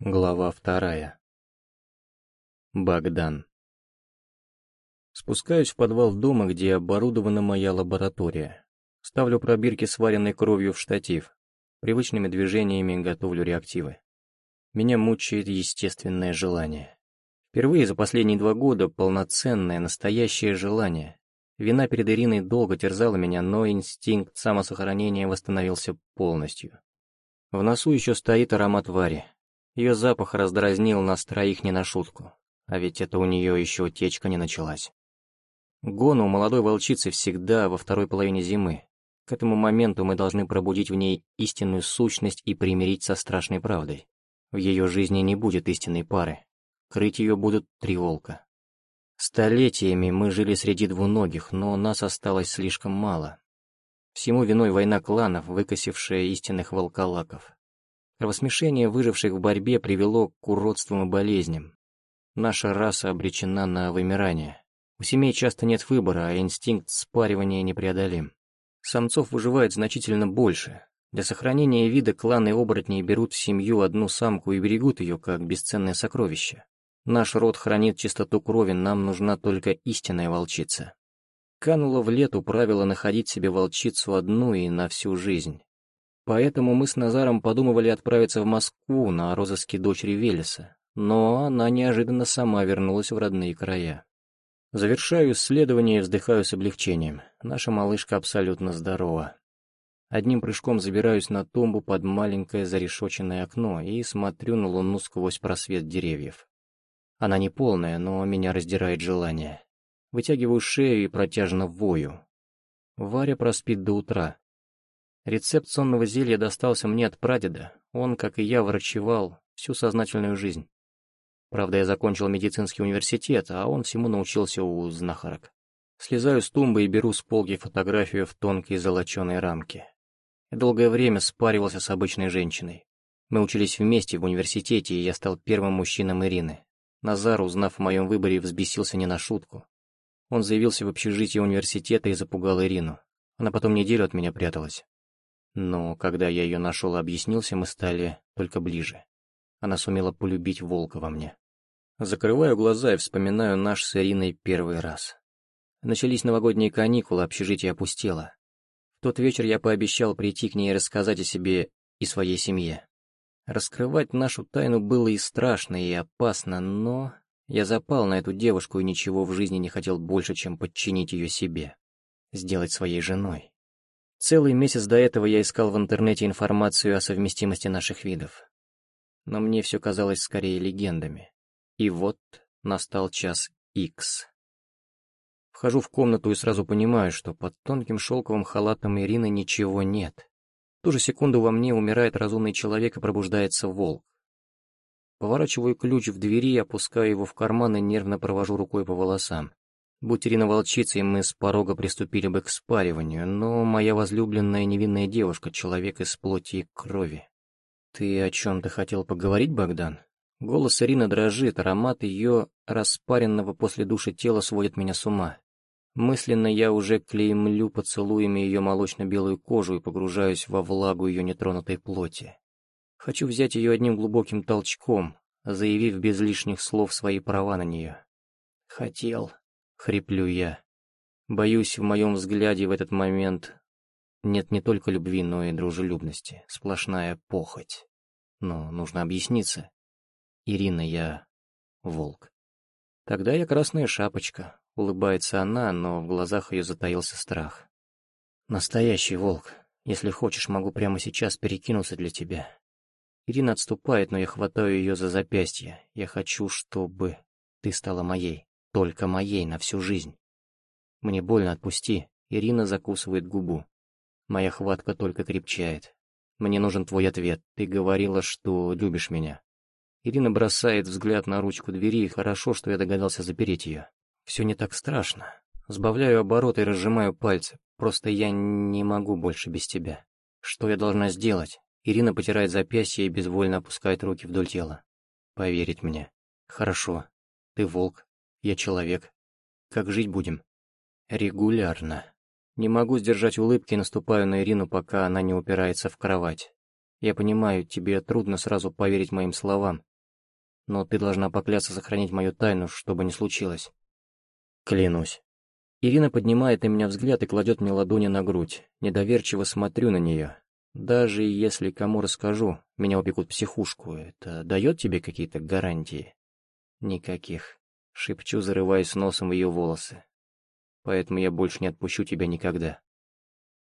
Глава вторая. Богдан. Спускаюсь в подвал дома, где оборудована моя лаборатория. Ставлю пробирки с вареной кровью в штатив. Привычными движениями готовлю реактивы. Меня мучает естественное желание. Впервые за последние два года полноценное, настоящее желание. Вина перед Ириной долго терзала меня, но инстинкт самосохранения восстановился полностью. В носу еще стоит аромат Вари, ее запах раздразнил нас троих не на шутку, а ведь это у нее еще утечка не началась. Гон у молодой волчицы всегда во второй половине зимы. К этому моменту мы должны пробудить в ней истинную сущность и примирить со страшной правдой. В ее жизни не будет истинной пары. Крыть ее будут три волка. Столетиями мы жили среди двуногих, но нас осталось слишком мало. Всему виной война кланов, выкосившая истинных волколаков. Кровосмешение выживших в борьбе привело к уродствам и болезням. Наша раса обречена на вымирание. У семей часто нет выбора, а инстинкт спаривания непреодолим. Самцов выживает значительно больше. Для сохранения вида кланы оборотней берут в семью одну самку и берегут ее как бесценное сокровище. Наш род хранит чистоту крови, нам нужна только истинная волчица. Кануло в лету правило находить себе волчицу одну и на всю жизнь. Поэтому мы с Назаром подумывали отправиться в Москву на розыске дочери Велеса, но она неожиданно сама вернулась в родные края. Завершаю исследование и вздыхаю с облегчением. Наша малышка абсолютно здорова. Одним прыжком забираюсь на тумбу под маленькое зарешоченное окно и смотрю на луну сквозь просвет деревьев. Она не полная, но меня раздирает желание. Вытягиваю шею и протяжно вою. Варя проспит до утра, Рецепт сонного зелья достался мне от прадеда. Он, как и я, врачевал всю сознательную жизнь. Правда, я закончил медицинский университет, а он всему научился у знахарок. Слезаю с тумбы и беру с полки фотографию в тонкой золоченой рамке. Я долгое время спаривался с обычной женщиной. Мы учились вместе в университете, и я стал первым мужчином Ирины. Назар, узнав о моем выборе, взбесился не на шутку. Он заявился в общежитие университета и запугал Ирину. Она потом неделю от меня пряталась. Но когда я ее нашел и объяснился, мы стали только ближе. Она сумела полюбить волка во мне. Закрываю глаза и вспоминаю наш с Ириной первый раз. Начались новогодние каникулы, общежитие опустело. В тот вечер я пообещал прийти к ней и рассказать о себе и своей семье. Раскрывать нашу тайну было и страшно, и опасно, но я запал на эту девушку и ничего в жизни не хотел больше, чем подчинить ее себе, сделать своей женой. Целый месяц до этого я искал в интернете информацию о совместимости наших видов. Но мне все казалось скорее легендами. И вот настал час Икс. Вхожу в комнату и сразу понимаю, что под тонким шелковым халатом Ирины ничего нет. В ту же секунду во мне умирает разумный человек и пробуждается волк. Поворачиваю ключ в двери, опускаю его в карман и нервно провожу рукой по волосам. Будь Ирина волчицей, мы с порога приступили бы к спариванию, но моя возлюбленная невинная девушка — человек из плоти и крови. «Ты о чем-то хотел поговорить, Богдан?» Голос Ирины дрожит, аромат ее распаренного после души тела сводит меня с ума. Мысленно я уже клеймлю поцелуями ее молочно-белую кожу и погружаюсь во влагу ее нетронутой плоти. Хочу взять ее одним глубоким толчком, заявив без лишних слов свои права на нее. Хотел, Хриплю я. Боюсь, в моем взгляде в этот момент нет не только любви, но и дружелюбности. Сплошная похоть. Но нужно объясниться. Ирина, я волк. Тогда я красная шапочка. Улыбается она, но в глазах ее затаился страх. Настоящий волк. Если хочешь, могу прямо сейчас перекинуться для тебя. Ирина отступает, но я хватаю ее за запястье. Я хочу, чтобы ты стала моей. Только моей на всю жизнь. Мне больно, отпусти. Ирина закусывает губу. Моя хватка только крепчает. Мне нужен твой ответ. Ты говорила, что любишь меня. Ирина бросает взгляд на ручку двери, хорошо, что я догадался запереть ее. Все не так страшно. Сбавляю обороты и разжимаю пальцы. Просто я не могу больше без тебя. Что я должна сделать? Ирина потирает запястье и безвольно опускает руки вдоль тела. Поверить мне. Хорошо. Ты волк, я человек. Как жить будем? Регулярно. Не могу сдержать улыбки и наступаю на Ирину, пока она не упирается в кровать. Я понимаю, тебе трудно сразу поверить моим словам. но ты должна поклясться сохранить мою тайну, чтобы не случилось. Клянусь. Ирина поднимает на меня взгляд и кладет мне ладони на грудь. Недоверчиво смотрю на нее. Даже если кому расскажу, меня упекут психушку. Это дает тебе какие-то гарантии? Никаких. Шепчу, зарываясь носом в ее волосы. Поэтому я больше не отпущу тебя никогда.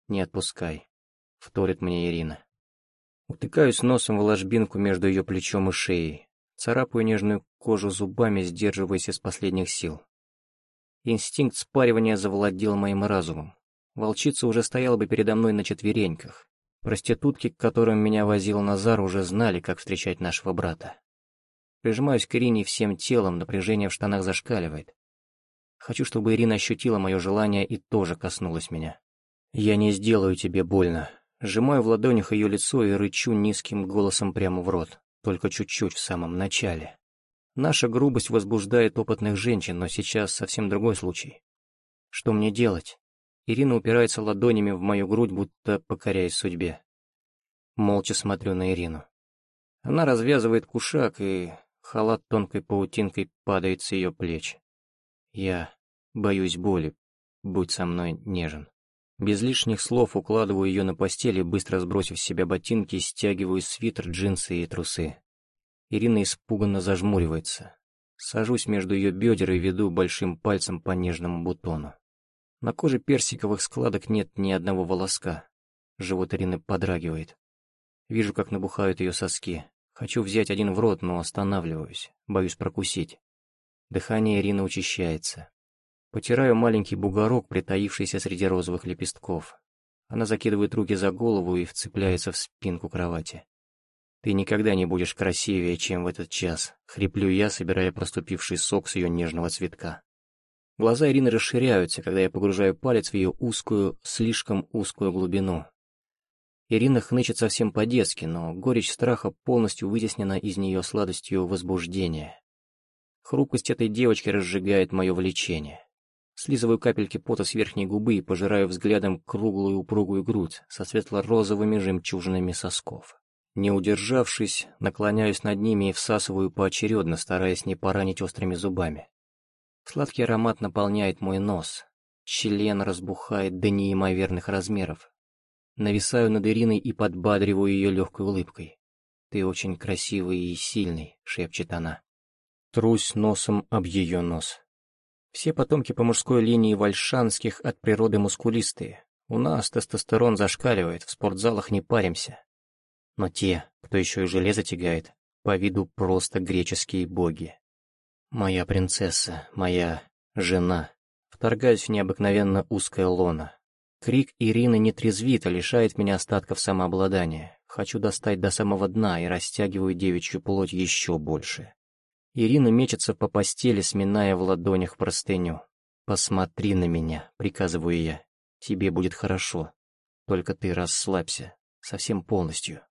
Не отпускай. Вторит мне Ирина. Утыкаюсь носом в ложбинку между ее плечом и шеей. Царапаю нежную кожу зубами, сдерживаясь из последних сил. Инстинкт спаривания завладел моим разумом. Волчица уже стояла бы передо мной на четвереньках. Проститутки, к которым меня возил Назар, уже знали, как встречать нашего брата. Прижимаюсь к Ирине всем телом, напряжение в штанах зашкаливает. Хочу, чтобы Ирина ощутила мое желание и тоже коснулась меня. «Я не сделаю тебе больно». Сжимаю в ладонях ее лицо и рычу низким голосом прямо в рот, только чуть-чуть в самом начале. Наша грубость возбуждает опытных женщин, но сейчас совсем другой случай. Что мне делать? Ирина упирается ладонями в мою грудь, будто покоряясь судьбе. Молча смотрю на Ирину. Она развязывает кушак, и халат тонкой паутинкой падает с ее плеч. Я боюсь боли, будь со мной нежен. Без лишних слов укладываю ее на постели, быстро сбросив с себя ботинки, стягиваю свитер, джинсы и трусы. Ирина испуганно зажмуривается. Сажусь между ее бедер и веду большим пальцем по нежному бутону. На коже персиковых складок нет ни одного волоска. Живот Ирины подрагивает. Вижу, как набухают ее соски. Хочу взять один в рот, но останавливаюсь, боюсь прокусить. Дыхание Ирины учащается. Потираю маленький бугорок, притаившийся среди розовых лепестков. Она закидывает руки за голову и вцепляется в спинку кровати. «Ты никогда не будешь красивее, чем в этот час», — хриплю я, собирая проступивший сок с ее нежного цветка. Глаза Ирины расширяются, когда я погружаю палец в ее узкую, слишком узкую глубину. Ирина хнычет совсем по-детски, но горечь страха полностью вытеснена из нее сладостью возбуждения. Хрупкость этой девочки разжигает мое влечение. Слизываю капельки пота с верхней губы и пожираю взглядом круглую упругую грудь со светло-розовыми жемчужинами сосков. Не удержавшись, наклоняюсь над ними и всасываю поочередно, стараясь не поранить острыми зубами. Сладкий аромат наполняет мой нос. Член разбухает до неимоверных размеров. Нависаю над Ириной и подбадриваю ее легкой улыбкой. «Ты очень красивый и сильный», — шепчет она. Трусь носом об ее нос. Все потомки по мужской линии вальшанских от природы мускулистые. У нас тестостерон зашкаливает, в спортзалах не паримся. Но те, кто еще и железо тягает, по виду просто греческие боги. Моя принцесса, моя жена. Вторгаюсь в необыкновенно узкое лоно. Крик Ирины не трезвит, а лишает меня остатков самообладания. Хочу достать до самого дна и растягиваю девичью плоть еще больше. Ирина мечется по постели, сминая в ладонях простыню. «Посмотри на меня», — приказываю я. «Тебе будет хорошо. Только ты расслабься. Совсем полностью».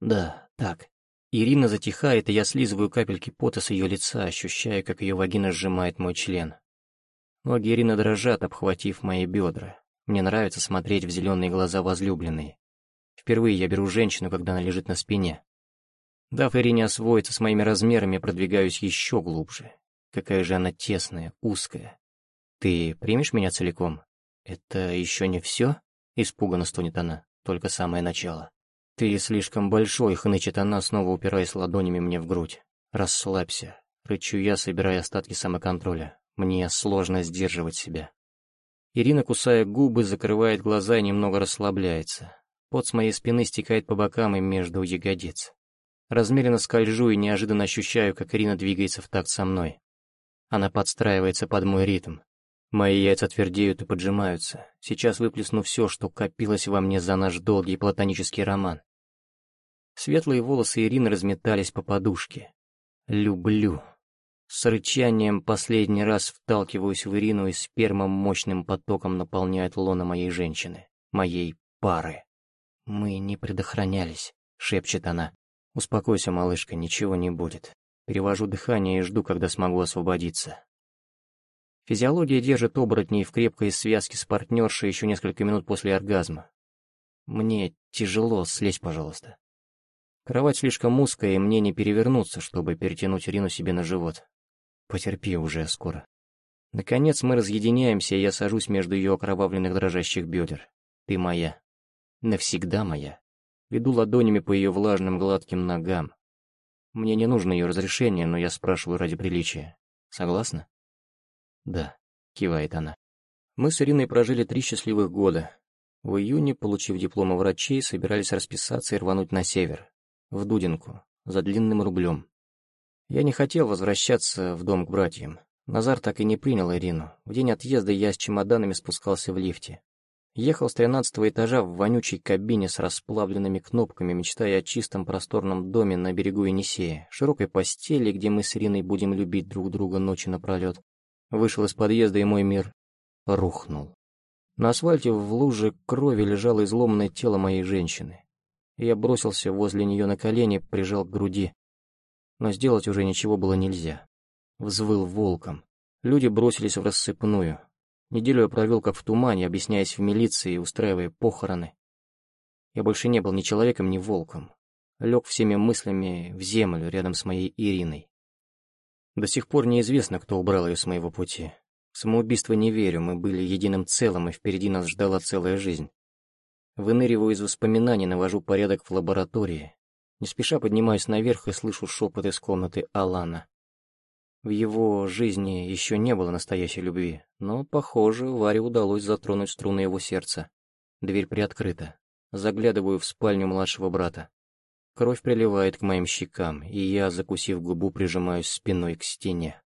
Да, так. Ирина затихает, и я слизываю капельки пота с ее лица, ощущая, как ее вагина сжимает мой член. Ноги Ирины дрожат, обхватив мои бедра. Мне нравится смотреть в зеленые глаза возлюбленной. Впервые я беру женщину, когда она лежит на спине. Дав Ирине освоиться с моими размерами, продвигаюсь еще глубже. Какая же она тесная, узкая. Ты примешь меня целиком? Это еще не все? Испуганно стонет она, только самое начало. «Ты слишком большой», — хнычет она, снова упираясь ладонями мне в грудь. «Расслабься», — рычу я, собирая остатки самоконтроля. Мне сложно сдерживать себя. Ирина, кусая губы, закрывает глаза и немного расслабляется. Пот с моей спины стекает по бокам и между ягодиц. Размеренно скольжу и неожиданно ощущаю, как Ирина двигается в такт со мной. Она подстраивается под мой ритм. Мои яйца твердеют и поджимаются. Сейчас выплесну все, что копилось во мне за наш долгий платонический роман. Светлые волосы Ирины разметались по подушке. Люблю. С рычанием последний раз вталкиваюсь в Ирину и спермом мощным потоком наполняет лона моей женщины, моей пары. «Мы не предохранялись», — шепчет она. «Успокойся, малышка, ничего не будет. Перевожу дыхание и жду, когда смогу освободиться. Физиология держит оборотней в крепкой связке с партнершей еще несколько минут после оргазма. Мне тяжело, слезь, пожалуйста. Кровать слишком узкая, и мне не перевернуться, чтобы перетянуть Рину себе на живот. Потерпи уже скоро. Наконец мы разъединяемся, и я сажусь между ее окровавленных дрожащих бедер. Ты моя. Навсегда моя. Веду ладонями по ее влажным гладким ногам. Мне не нужно ее разрешение, но я спрашиваю ради приличия. Согласна? Да, кивает она. Мы с Ириной прожили три счастливых года. В июне, получив дипломы врачей, собирались расписаться и рвануть на север, в Дудинку, за длинным рублем. Я не хотел возвращаться в дом к братьям. Назар так и не принял Ирину. В день отъезда я с чемоданами спускался в лифте. Ехал с тринадцатого этажа в вонючей кабине с расплавленными кнопками, мечтая о чистом просторном доме на берегу Енисея, широкой постели, где мы с Ириной будем любить друг друга ночи напролет. Вышел из подъезда, и мой мир рухнул. На асфальте в луже крови лежало изломанное тело моей женщины. Я бросился возле нее на колени, прижал к груди. Но сделать уже ничего было нельзя. Взвыл волком. Люди бросились в рассыпную. Неделю я провел как в тумане, объясняясь в милиции и устраивая похороны. Я больше не был ни человеком, ни волком. Лег всеми мыслями в землю рядом с моей Ириной. До сих пор неизвестно, кто убрал ее с моего пути. В самоубийство не верю, мы были единым целым, и впереди нас ждала целая жизнь. Выныриваю из воспоминаний, навожу порядок в лаборатории. Не спеша поднимаюсь наверх и слышу шепот из комнаты Алана. В его жизни еще не было настоящей любви, но, похоже, Варе удалось затронуть струны его сердца. Дверь приоткрыта. Заглядываю в спальню младшего брата. Кровь приливает к моим щекам, и я, закусив губу, прижимаюсь спиной к стене.